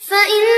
فإن